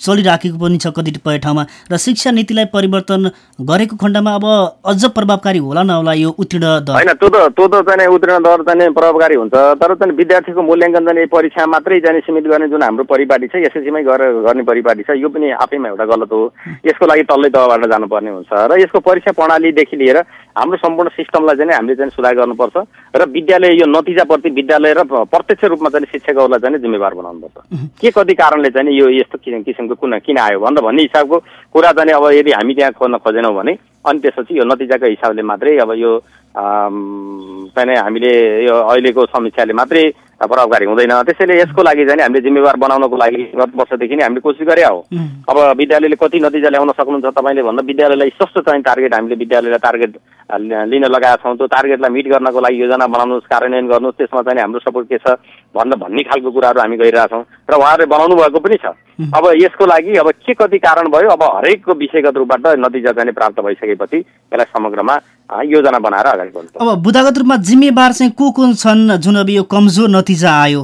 चलिराखेको पनि छ कतिपय ठाउँमा र शिक्षा नीतिलाई परिवर्तन गरेको खण्डमा अब अझ प्रभावकारी होला नहोला यो उत्तीर्ण दर? होइन त्यो त त्यो त चाहिँ उत्तीर्ण दर चाहिँ प्रभावकारी हुन्छ तर चाहिँ विद्यार्थीको मूल्याङ्कन चाहिँ परीक्षा मात्रै चाहिँ सीमित गर्ने जुन हाम्रो परिपाटी छ एसएससीमै गरेर गर्ने परिपाटी छ यो पनि आफैमा एउटा गलत हो। यसको लागि तल्लै तहबाट जानुपर्ने हुन्छ र यसको परीक्षा प्रणालीदेखि लिएर हाम्रो सम्पूर्ण सिस्टमलाई चाहिँ हामीले चाहिँ सुधार गर्नुपर्छ र विद्यालय यो नतिजाप्रति विद्यालय र प्रत्यक्ष रूपमा चाहिँ शिक्षकहरूलाई चाहिँ जिम्मेवार बनाउनुपर्छ। के कति कारणले चाहिँ यो यस्तो किसिम किसिमको कुन किन आयो भनेर भन्ने हिसाबको कुरा चाहिँ अब यदि हामी त्यहाँ खोज्न खोजेनौँ भने अनि त्यसपछि यो नतिजाको हिसाबले मात्रै अब यो चाहिँ हामीले यो अहिलेको समीक्षाले मात्रै प्रभावकारी हुँदैन। त्यसैले यसको लागि चाहिँ हामीले जिम्मेवार बनाउनको लागि गत वर्षदेखि नै हामीले कोसिस गरे हो। अब विद्यालयले कति नतिजा ल्याउन सक्नुहुन्छ तपाईँले भन्दा विद्यालयलाई स्पष्ट चाहिँ टार्गेट हामीले विद्यालयलाई टार्गेट लिन लगाएका छौँ। त्यो टार्गेटलाई मिट गर्नको लागि योजना बनाउनुहोस् कार्यान्वयन गर्नुहोस् त्यसमा चाहिँ हाम्रो सपोर्ट के छ? भनेर भन्ने खालको कुराहरू हामी गरिरहेछौँ। र उहाँहरूले बनाउनु भएको पनि छ। अब यसको लागि अब के कति कारण भयो अब हरेकको विषयगत रूपबाट नतिजा चाहिँ प्राप्त भइसकेपछि यसलाई समग्रमा योजना बनाएर अगाडि बढ्नु अब बुदागत रूपमा जिम्मेवार चाहिँ को को छन् जुन अब यो कमजोर नतिजा आयो?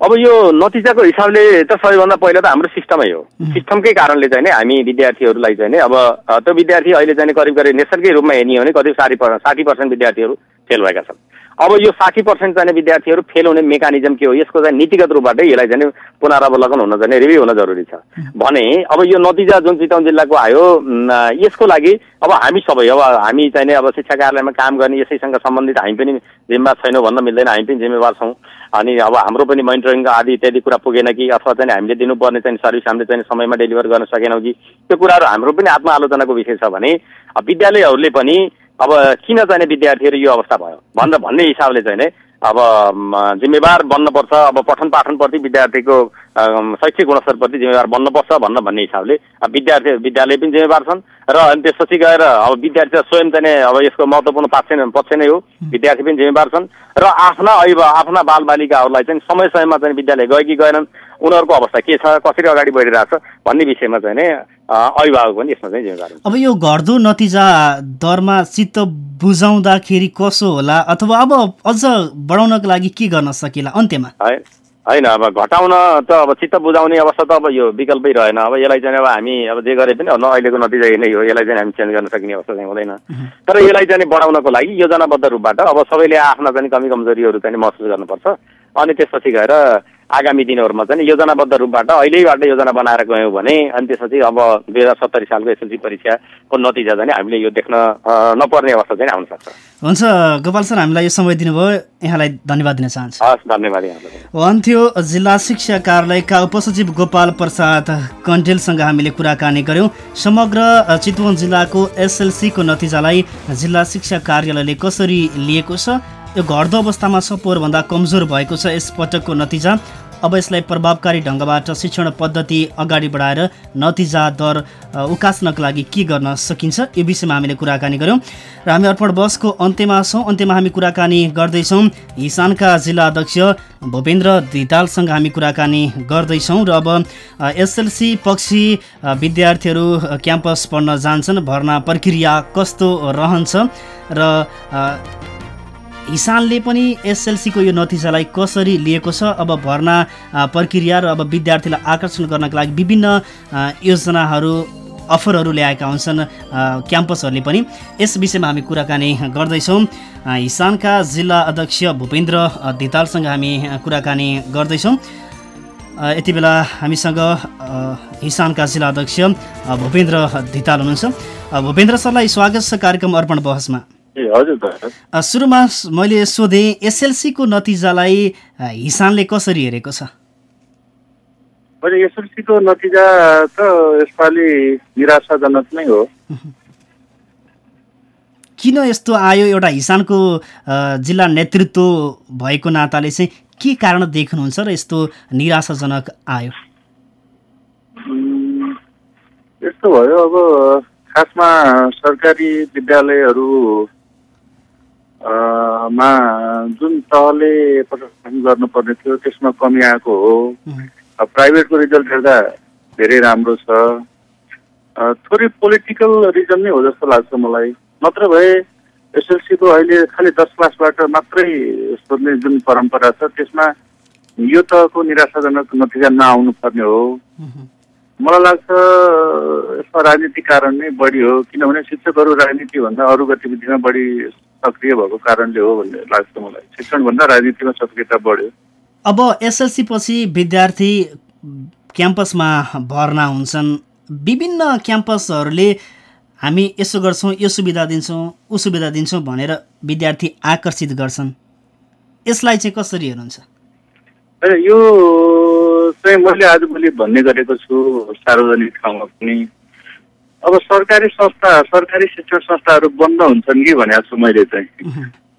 अब यो नतिजाको हिसाबले त सबैभन्दा पहिला त हाम्रो सिस्टमै हो। सिस्टमकै कारणले चाहिँ नि हामी विद्यार्थीहरूलाई चाहिँ नि अब त्यो विद्यार्थी अहिले चाहिँ करिब करिब नैसर्गिक रूपमा हेर्ने हो भने करिब साठी साठी पर्सेन्ट विद्यार्थीहरू फेल भएका छन्। अब यो साठी पर्सेन्ट चाहिँ विद्यार्थीहरू फेल हुने मेकानिजम के हो? यसको चाहिँ नीतिगत रूपबाटै यसलाई चाहिँ पुनरावलोकन हुन चाहिँ रिभ्यू हुन जरुरी छ। भने अब यो नतिजा जुन चितवन जिल्लाको आयो यसको लागि अब हामी सबै अब हामी चाहिँ अब शिक्षा कार्यालयमा काम गर्ने यसैसँग सम्बन्धित हामी पनि जिम्मेवार छैनौँ भन्न मिल्दैन हामी पनि जिम्मेवार छौँ। अनि अब हाम्रो पनि मोनिटरिङ आदि इत्यादि कुरा पुगेन कि अथवा चाहिँ हामीले दिनुपर्ने चाहिँ सर्भिस हामीले चाहिँ समयमा डेलिभर गर्न सकेनौँ कि त्यो कुराहरू हाम्रो पनि आत्मआलोचनाको विषय छ भने विद्यालयहरूले पनि अब किन चाहिँ विद्यार्थीहरू यो अवस्था भयो? भनेर भन्ने हिसाबले चाहिँ नि अब जिम्मेवार बन्नुपर्छ अब पठन पाठनप्रति विद्यार्थीको शैक्षिक गुणस्तरप्रति जिम्मेवार बन्नुपर्छ भनेर भन्ने हिसाबले अब विद्यार्थी विद्यालय पनि जिम्मेवार छन्। र अनि त्यसपछि गएर अब विद्यार्थी त स्वयं चाहिँ अब यसको महत्त्वपूर्ण पक्ष नै पक्ष नै हो। विद्यार्थी पनि जिम्मेवार छन्। र आफ्ना अब आफ्ना बालबालिकाहरूलाई चाहिँ समय समयमा चाहिँ विद्यालय गए कि गएनन्। उनीहरूको अवस्था के छ कसरी अगाडि बढिरहेछ भन्ने विषयमा चाहिँ नि अभिभावक पनि यसमा चाहिँ जिम्मेवार अब यो घट्दो नतिजा दरमा चित्त बुझाउँदाखेरि कसो होला? अथवा अब अझ बढाउनको लागि के गर्न सकिएला अन्त्यमा। है होइन अब घटाउन त अब चित्त बुझाउने अवस्था त अब यो विकल्पै रहेन। अब यसलाई चाहिँ अब हामी अब जे गरे पनि न अहिलेको नतिजा नै हो यसलाई चाहिँ हामी चेन्ज गर्न सकिने अवस्था चाहिँ हुँदैन। तर यसलाई चाहिँ बढाउनको लागि योजनाबद्ध रूपबाट अब सबैले आफ्ना चाहिँ कमी कमजोरीहरू चाहिँ महसुस गर्नुपर्छ। अनि त्यसपछि गएर आगामी दिनहरूमा चाहिँ योजनाबद्ध रूपबाट अहिलेबाट योजना बनाएर गयौँ भने अनि त्यसपछि अब दुई हजार सत्तरी सालको एसएलसी परीक्षाको नतिजा चाहिँ हामीले यो देख्न नपर्ने अवस्था चाहिँ आउन सक्छ। हुन्छ गोपाल सर हामीलाई यो समय दिनुभयो। यहाँलाई धन्यवाद दिन चाहन्छु। हस् धन्यवाद यहाँलाई। भन्थ्यो जिल्ला शिक्षा कार्यालयका उपसचिव गोपाल प्रसाद कण्टेलसँग हामीले कुराकानी गऱ्यौँ। समग्र चितवन जिल्लाको एसएलसीको नतिजालाई जिल्ला शिक्षा कार्यालयले कसरी लिएको छ यो घट्दो अवस्थामा छ पोहोरभन्दा कमजोर भएको छ यसपटकको नतिजा। अब यसलाई प्रभावकारी ढङ्गबाट शिक्षण पद्धति अगाडि बढाएर नतिजा दर उकास्नका लागि के गर्न सकिन्छ यो विषयमा हामीले कुराकानी गऱ्यौँ। र हामी अर्पण बसको अन्त्यमा छौँ। अन्त्यमा हामी कुराकानी गर्दैछौँ। हिसानका जिल्ला अध्यक्ष भूपेन्द्र धितालसँग हामी कुराकानी गर्दैछौँ। र अब एसएलसी पक्षी विद्यार्थीहरू क्याम्पस पढ्न जान्छन्। भर्ना प्रक्रिया कस्तो रहन्छ? र हिसानले पनि एसएलसीको यो नतिजालाई कसरी लिएको छ अब भर्ना प्रक्रिया र अब विद्यार्थीलाई आकर्षण गर्नका लागि विभिन्न योजनाहरू अफरहरू ल्याएका हुन्छन् क्याम्पसहरूले पनि। यस विषयमा हामी कुराकानी गर्दैछौँ। हिसानका जिल्ला अध्यक्ष भूपेन्द्र धितालसँग हामी कुराकानी गर्दैछौँ। यति बेला हामीसँग हिसानका जिल्ला अध्यक्ष भूपेन्द्र धिताल हुनुहुन्छ। भूपेन्द्र सरलाई स्वागत छ कार्यक्रम अर्पण बहसमा। सुरुमा मैले सोधेँ एसएलसीको नतिजालाई हिसानले कसरी हेरेको छ? मैले एसएलसीको नतिजा त यसपालि निराशाजनक नै हो। किन यस्तो आयो? एउटा हिसानको जिल्ला नेतृत्व भएको नाताले चाहिँ के कारण देख्नुहुन्छ र यस्तो निराशाजनक आयो? यस्तो भयो अब खासमा सरकारी विद्यालयहरू मा जुन तहले प्रशासन गर्नुपर्ने थियो त्यसमा कमी आएको हो। प्राइभेटको रिजल्ट हेर्दा धेरै राम्रो छ। थोरै पोलिटिकल रिजन नै हो जस्तो लाग्छ मलाई। नत्र भए एसएलसीको अहिले खालि दस क्लासबाट मात्रै सोध्ने जुन परम्परा छ त्यसमा यो तहको निराशाजनक नतिजा नआउनु पर्ने हो। मलाई लाग्छ यसमा राजनीतिक कारण नै बढी हो किनभने शिक्षकहरू राजनीतिभन्दा अरू गतिविधिमा बढी सक्रिय भएको कारणले हो भन्ने लाग्छ मलाई। शिक्षणभन्दा राजनीतिमा सक्रियता बढ्यो। अब एसएलसी पछि विद्यार्थी क्याम्पसमा भर्ना हुन्छन्। विभिन्न क्याम्पसहरूले हामी यसो गर्छौँ यो सुविधा दिन्छौँ ऊ सुविधा दिन्छौँ भनेर विद्यार्थी आकर्षित गर्छन्। यसलाई चाहिँ कसरी हेर्नुहुन्छ? यो चाहिँ मैले आजभोलि भन्ने गरेको छु सार्वजनिक ठाउँमा पनि। अब सरकारी संस्था सरकारी शिक्षण संस्थाहरू बन्द हुन्छन् कि भनेको छु मैले चाहिँ।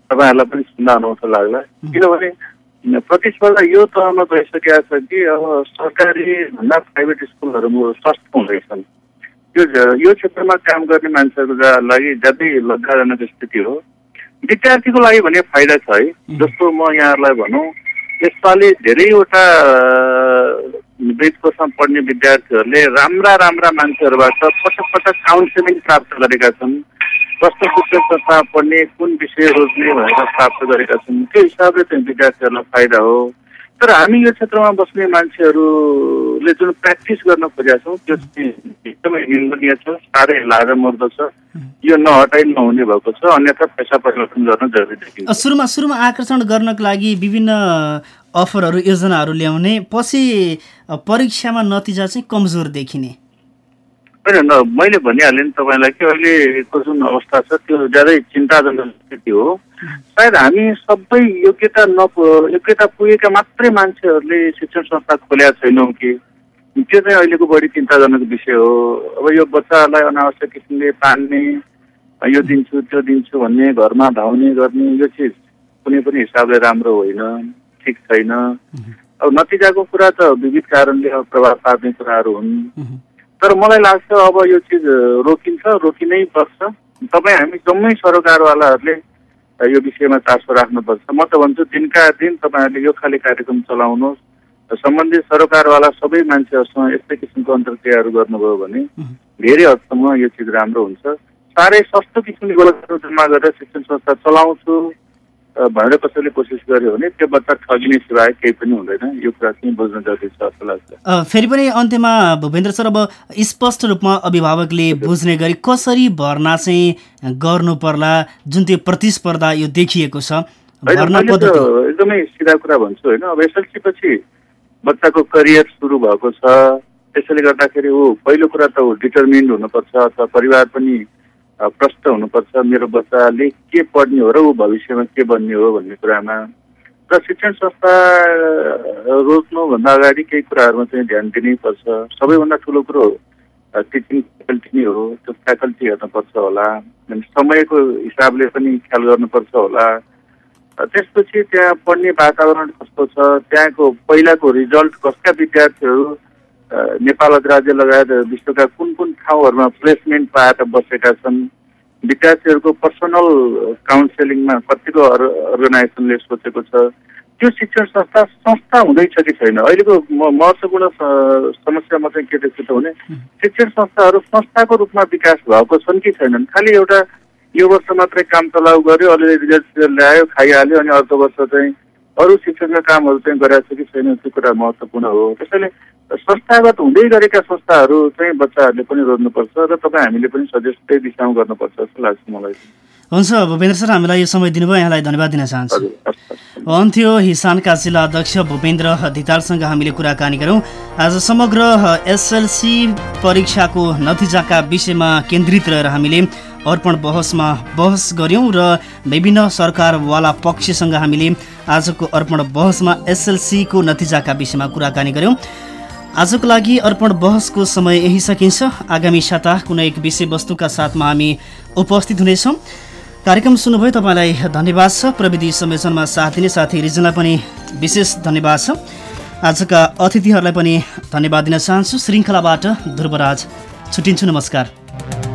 तपाईँहरूलाई पनि सुन्दा अनौठो लाग्ला। किनभने प्रतिस्पर्धा यो तहमा गइसकेका छ कि अब सरकारी भन्दा प्राइभेट स्कुलहरू सस्तो हुँदैछन्। यो यो क्षेत्रमा काम गर्ने मान्छेहरूको लागि ज्यादै लज्जाजनक स्थिति हो। विद्यार्थीको लागि भने फाइदा छ है। जस्तो म यहाँहरूलाई भनौँ यसपालि धेरैवटा ब्रिज कोर्समा पढ्ने विद्यार्थीहरूले राम्रा राम्रा मान्छेहरूबाट पटक पटक काउन्सिलिङ प्राप्त गरेका छन् शिक्षक संस्थामा पढ्ने कुन विषय रोज्ने भनेर प्राप्त गरेका छन् त्यो हिसाबले चाहिँ विद्यार्थीहरूलाई फाइदा हो। तर हामी यो क्षेत्रमा बस्ने मान्छेहरूले जुन प्र्याक्टिस गर्न खोजेका छौँ त्यो एकदमै निन्दनीय छ साह्रै लाजमर्दो छ। यो नहटाइ नहुने भएको छ अन्यथा पैसा परिवर्तन गर्न जरुरी देखिन्छ। सुरुमा सुरुमा आकर्षण गर्नको लागि विभिन्न अफरहरू योजनाहरू ल्याउने पछि परीक्षामा नतिजा चाहिँ कमजोर देखिने। होइन न मैले भनिहालेँ नि तपाईँलाई कि अहिलेको जुन अवस्था छ त्यो ज्यादै चिन्ताजनक स्थिति हो। सायद हामी सबै योग्यता नप योग्यता पुगेका मात्रै मान्छेहरूले शिक्षण संस्था खोलेका छैनौँ कि। त्यो चाहिँ अहिलेको बढी चिन्ताजनक विषय हो। अब यो बच्चाहरूलाई अनावश्यक किसिमले पाल्ने यो दिन्छु त्यो दिन्छु भन्ने घरमा धाउने गर्ने यो चिज कुनै पनि हिसाबले राम्रो होइन ठिक छैन। अब नतिजाको कुरा त विविध कारणले प्रभाव पार्ने कुराहरू हुन्। तर मलाई लाग्छ अब यो चिज रोकिन्छ रोकिनै पर्छ तपाईँ हामी जम्मै सरकारवालाहरूले यो विषयमा चासो राख्नुपर्छ। म त भन्छु दिनका दिन तपाईँहरूले यो खाले कार्यक्रम चलाउनुहोस्। सम्बन्धित सरकारवाला सबै मान्छेहरूसँग यस्तै किसिमको अन्तर्क्रियाहरू गर्नुभयो भने धेरै हदसम्म यो चिज राम्रो हुन्छ। साह्रै सस्तो किसिमले गोलकहरू जम्मा गरेर शिक्षण संस्था चलाउँछु। भनेर कसैले कोसिस गर्यो भने त्यो बच्चा ठगिने सिवाय केही पनि हुँदैन। यो कुरा चाहिँ बुझ्न जरुरी छ जस्तो लाग्छ। फेरि पनि अन्त्यमा भूपेन्द्र सर अब स्पष्ट रूपमा अभिभावकले बुझ्ने गरी कसरी भर्ना चाहिँ गर्नु पर्ला जुन त्यो प्रतिस्पर्धा यो देखिएको छ? एकदमै सिधा कुरा भन्छु होइन। अब एसएलसी पछि बच्चाको करियर सुरु भएको छ। त्यसैले गर्दाखेरि ऊ पहिलो कुरा त ऊ डिटर्मिन्ड हुनुपर्छ अथवा परिवार पनि प्रष्ट हुनुपर्छ। मेरो बच्चाले के पढ्ने हो र ऊ भविष्यमा के बन्ने हो भन्ने कुरामा र शिक्षण संस्था रोज्नुभन्दा अगाडि केही कुराहरूमा चाहिँ ध्यान दिनैपर्छ सबैभन्दा ठुलो कुरो टिचिङ फ्याकल्टी नै हो। त्यो फ्याकल्टी हेर्नुपर्छ होला। समयको हिसाबले पनि ख्याल गर्नुपर्छ होला। त्यसपछि त्यहाँ पढ्ने वातावरण कस्तो छ? त्यहाँको पहिलाको रिजल्ट कसका विद्यार्थीहरू नेपाल अधिराज्य लगायत विश्वका कुन कुन ठाउँहरूमा प्लेसमेन्ट पाएर बसेका छन्? विद्यार्थीहरूको पर्सनल काउन्सिलिङमा कतिको अर्- अर्गनाइजेसनले सोचेको छ? त्यो शिक्षण संस्था संस्था हुँदैछ कि छैन? अहिलेको महत्त्वपूर्ण समस्यामा चाहिँ के देख्छु त भने शिक्षण संस्थाहरू संस्थाको रूपमा विकास भएको छन् कि छैनन्? खालि एउटा यो वर्ष मात्रै काम चलाउ गर्यो अलिअलि रिजल्ट ल्यायो खाइहाल्यो अनि अर्को वर्ष चाहिँ अरू शिक्षणका कामहरू चाहिँ गरेको छ कि छैन त्यो कुरा महत्त्वपूर्ण हो। त्यसैले संस्थागत हुँदै गरेका संस्थाहरू चाहिँ बच्चाहरूले पनि रोज्नुपर्छ र तपाईँ हामीले पनि सजेस्ट त्यही दिशामा गर्नुपर्छ जस्तो लाग्छ मलाई। हुन्छ भूपेन्द्र सर हामीलाई यो समय दिनुभयो। यहाँलाई धन्यवाद दिन चाहन्छु। अन्थ्यो हिसानका जिल्ला अध्यक्ष भूपेन्द्र धितालसँग हामीले कुराकानी गऱ्यौँ आज समग्र एसएलसी परीक्षाको नतिजाका विषयमा केन्द्रित रहेर हामीले अर्पण बहसमा बहस गऱ्यौँ र विभिन्न सरकारवाला पक्षसँग हामीले आजको अर्पण बहसमा एसएलसीको नतिजाका विषयमा कुराकानी गऱ्यौँ। आजको लागि अर्पण बहसको समय यही सकिन्छ। आगामी साता कुनै एक विषयवस्तुका साथमा हामी उपस्थित हुनेछौँ। कार्यक्रम सुन्नुभयो तपाईँलाई धन्यवाद छ। प्रविधि संयोजनमा साथ दिने साथी रिजनलाई पनि विशेष धन्यवाद छ। आजका अतिथिहरूलाई पनि धन्यवाद दिन चाहन्छु। श्रृङ्खलाबाट ध्रुवराज छुट्टिन्छु नमस्कार।